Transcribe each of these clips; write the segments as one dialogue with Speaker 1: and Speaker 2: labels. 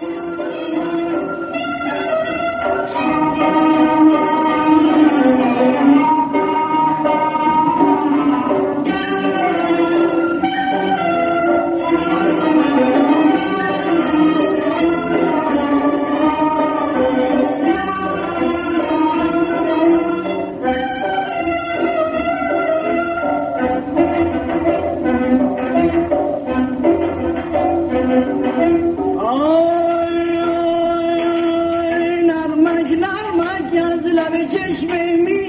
Speaker 1: Música لب چشم می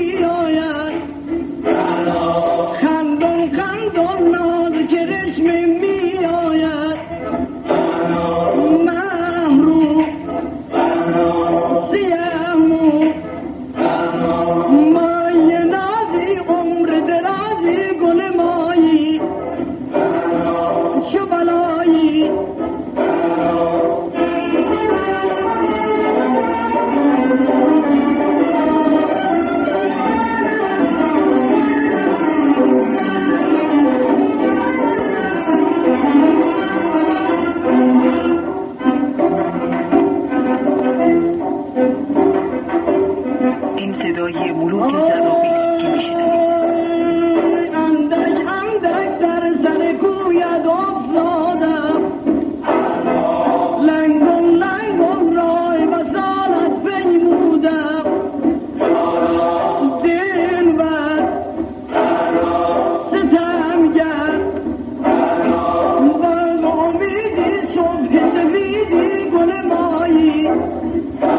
Speaker 1: Tá.